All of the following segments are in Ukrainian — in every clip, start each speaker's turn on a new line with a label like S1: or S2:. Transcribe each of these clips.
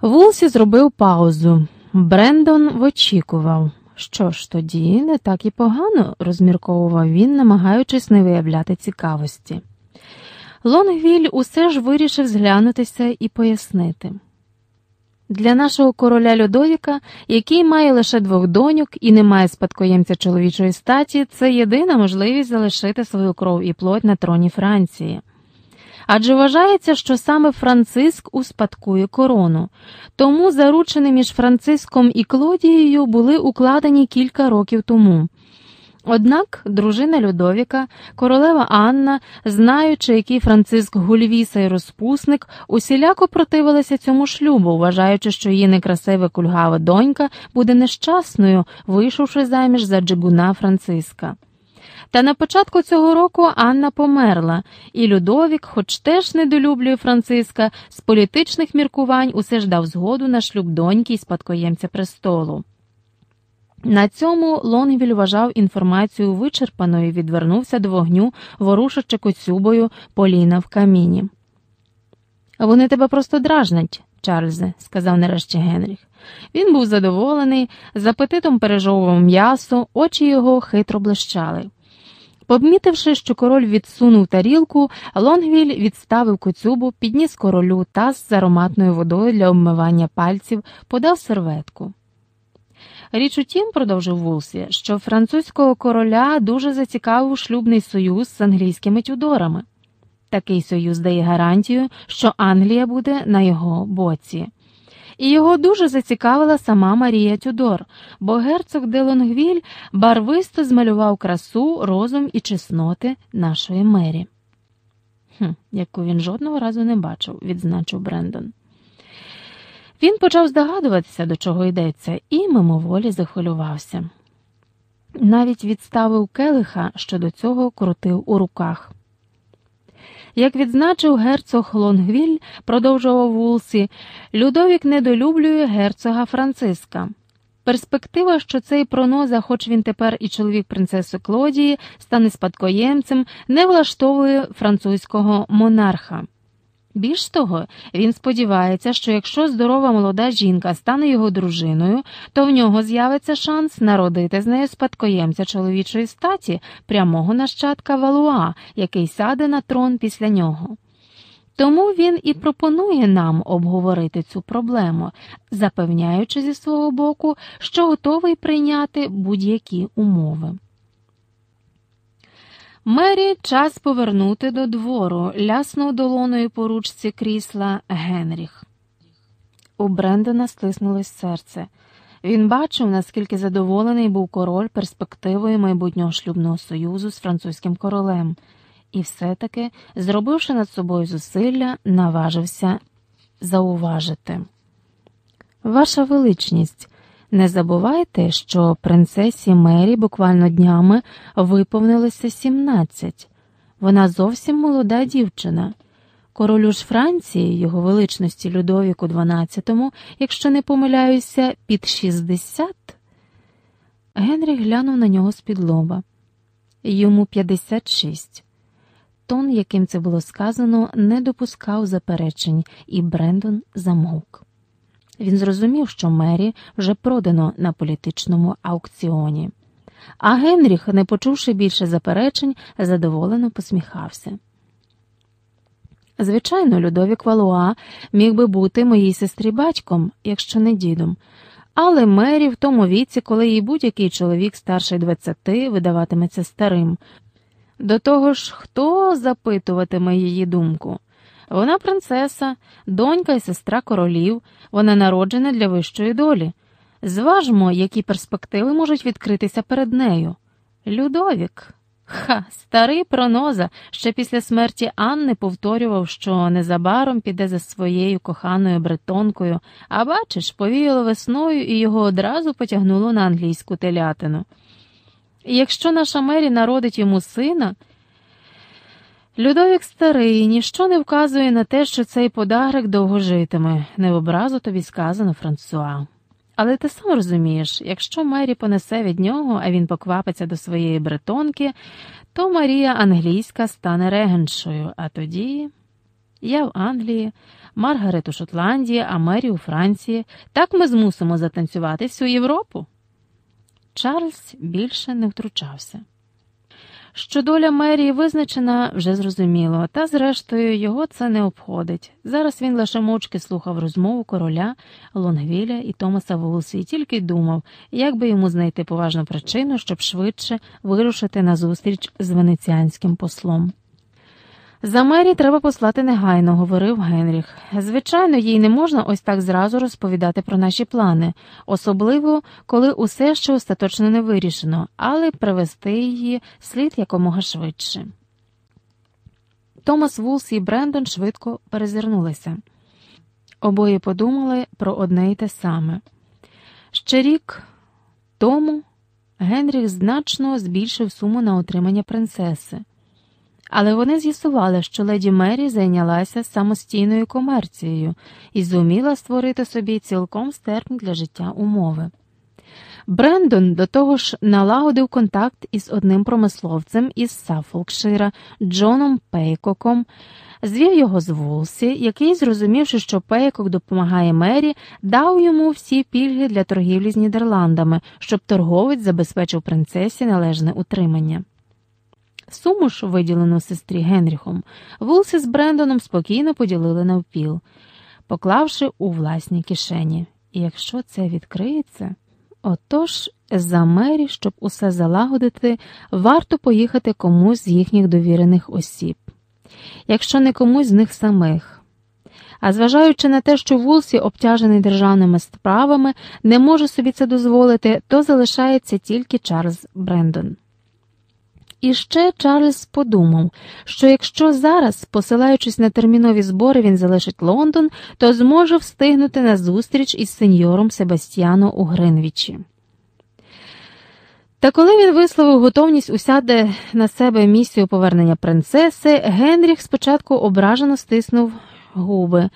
S1: Вулсі зробив паузу. Брендон вичікував. Що ж, тоді не так і погано, розмірковував він, намагаючись не виявляти цікавості. Лонгвіль усе ж вирішив зглянутися і пояснити. Для нашого короля Людовіка, який має лише двох доньок і не має спадкоємця чоловічої статі, це єдина можливість залишити свою кров і плоть на троні Франції. Адже вважається, що саме Франциск успадкує корону, тому заручини між Франциском і Клодією були укладені кілька років тому. Однак дружина Людовіка, королева Анна, знаючи, який Франциск Гульвіса і розпусник, усіляко противилася цьому шлюбу, вважаючи, що її некрасива кульгава донька буде нещасною, вийшовши заміж за джигуна Франциска. Та на початку цього року Анна померла, і Людовік, хоч теж недолюблює Франциска, з політичних міркувань усе ж дав згоду на шлюб доньки і спадкоємця престолу. На цьому Лонгвіль вважав інформацію вичерпаною і відвернувся до вогню, ворушачи коцюбою поліна в каміні. Вони тебе просто дражнять, Чарльзе, сказав нарешті Генріх. Він був задоволений, з апетитом пережовував м'ясо, очі його хитро блищали. Помітивши, що король відсунув тарілку, Лонгвіль відставив коцюбу, підніс королю таз з ароматною водою для обмивання пальців, подав серветку. Річ у тім, продовжив Вулсі, що французького короля дуже зацікавив шлюбний союз з англійськими тюдорами. Такий союз дає гарантію, що Англія буде на його боці. І його дуже зацікавила сама Марія Тюдор, бо герцог де Лонгвіль барвисто змалював красу, розум і чесноти нашої мері. «Хм, Яку він жодного разу не бачив, відзначив Брендон. Він почав здогадуватися, до чого йдеться, і мимоволі захвилювався. Навіть відставив келиха, що до цього крутив у руках. Як відзначив герцог Лонгвіль, продовжував Вулсі, Людовік недолюблює герцога Франциска. Перспектива, що цей проноза, хоч він тепер і чоловік принцеси Клодії, стане спадкоємцем, не влаштовує французького монарха. Більш того, він сподівається, що якщо здорова молода жінка стане його дружиною, то в нього з'явиться шанс народити з нею спадкоємця чоловічої статі, прямого нащадка Валуа, який сяде на трон після нього. Тому він і пропонує нам обговорити цю проблему, запевняючи зі свого боку, що готовий прийняти будь-які умови. Мері час повернути до двору, ляснув долоною по ручці крісла Генріх. У Брендона стиснулось серце. Він бачив, наскільки задоволений був король перспективою майбутнього шлюбного союзу з французьким королем, і все-таки, зробивши над собою зусилля, наважився зауважити. Ваша величність. Не забувайте, що принцесі Мері буквально днями виповнилося 17. Вона зовсім молода дівчина. Королю ж Франції, його величності Людовіку XII, якщо не помиляюся, під 60. Генрі глянув на нього з-під лоба. Йому 56. Тон, яким це було сказано, не допускав заперечень, і Брендон замовк. Він зрозумів, що Мері вже продано на політичному аукціоні. А Генріх, не почувши більше заперечень, задоволено посміхався. Звичайно, Людовік Валуа міг би бути моїй сестрі батьком, якщо не дідом, але Мері в тому віці, коли їй будь-який чоловік старший двадцяти видаватиметься старим. До того ж, хто запитуватиме її думку? Вона принцеса, донька і сестра королів, вона народжена для вищої долі. Зважмо, які перспективи можуть відкритися перед нею. Людовік. Ха, старий проноза ще після смерті Анни повторював, що незабаром піде за своєю коханою бретонкою, а бачиш, повіяло весною і його одразу потягнуло на англійську телятину. Якщо наша Мері народить йому сина, Людовік старий, ніщо не вказує на те, що цей подарок довго житиме, не образу тобі сказано Франсуа. Але ти сам розумієш, якщо Мері понесе від нього, а він поквапиться до своєї бретонки, то Марія англійська стане регеншою, а тоді. Я в Англії, Маргарет у Шотландії, а Мері у Франції. Так ми змусимо затанцювати всю Європу. Чарльз більше не втручався. Що доля мерії визначена, вже зрозуміло, та зрештою його це не обходить. Зараз він лише мовчки слухав розмову короля Лонгвіля і Томаса Вулсі і тільки думав, як би йому знайти поважну причину, щоб швидше вирушити на зустріч з венеціанським послом. За мері треба послати негайно, говорив Генріх. Звичайно, їй не можна ось так зразу розповідати про наші плани, особливо коли усе ще остаточно не вирішено, але привести її слід якомога швидше. Томас Вулс і Брендон швидко перезирнулися. Обоє подумали про одне й те саме. Ще рік тому Генріх значно збільшив суму на отримання принцеси. Але вони з'ясували, що леді Мері зайнялася самостійною комерцією і зуміла створити собі цілком стерпні для життя умови. Брендон до того ж налагодив контакт із одним промисловцем із Сафолкшира Джоном Пейкоком, звів його з Вулсі, який, зрозумівши, що Пейкок допомагає Мері, дав йому всі пільги для торгівлі з Нідерландами, щоб торговець забезпечив принцесі належне утримання. Суму ж, виділену сестрі Генріхом, Вулси з Брендоном спокійно поділили навпіл, поклавши у власні кишені. І якщо це відкриється, отож за мері, щоб усе залагодити, варто поїхати комусь з їхніх довірених осіб, якщо не комусь з них самих. А зважаючи на те, що Вулсі, обтяжений державними справами, не може собі це дозволити, то залишається тільки Чарльз Брендон. І ще Чарльз подумав, що якщо зараз, посилаючись на термінові збори, він залишить Лондон, то зможе встигнути на зустріч із сеньором Себастьяно у Гринвічі. Та коли він висловив готовність усяде на себе місію повернення принцеси, Генріх спочатку ображено стиснув губи,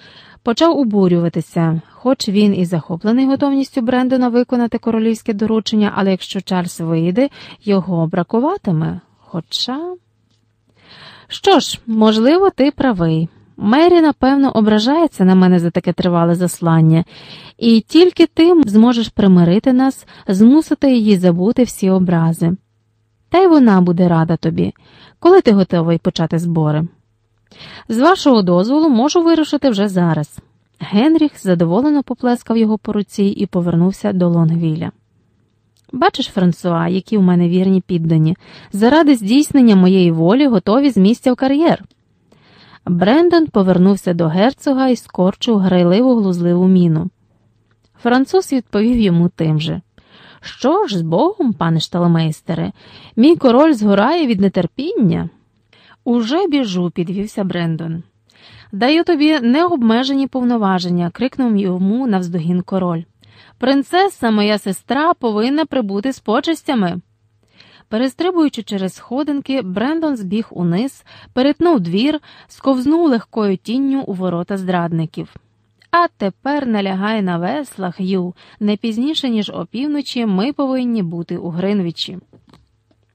S1: почав обурюватися, хоч він і захоплений готовністю Брендона виконати королівське доручення, але якщо Чарльз вийде, його бракуватиме. Хоча. Що ж, можливо, ти правий. Мері, напевно, ображається на мене за таке тривале заслання, і тільки ти зможеш примирити нас, змусити її забути всі образи. Та й вона буде рада тобі, коли ти готовий почати збори. З вашого дозволу можу вирушити вже зараз. Генріх задоволено поплескав його по руці і повернувся до Лонгвіля. Бачиш, Франсуа, які у мене вірні піддані, заради здійснення моєї волі готові з місця в кар'єр. Брендон повернувся до герцога і скорчив грайливу глузливу міну. Француз відповів йому тим же. Що ж, з Богом, пане шталмейстере, мій король згорає від нетерпіння. Уже біжу, підвівся Брендон. Даю тобі необмежені повноваження, крикнув йому навздогін король. Принцеса, моя сестра, повинна прибути з почестями. Перестрибуючи через сходинки, Брендон збіг униз, перетнув двір, сковзнув легкою тінню у ворота зрадників. А тепер налягай на веслах, Ю, не пізніше, ніж опівночі, ми повинні бути у Гринвічі.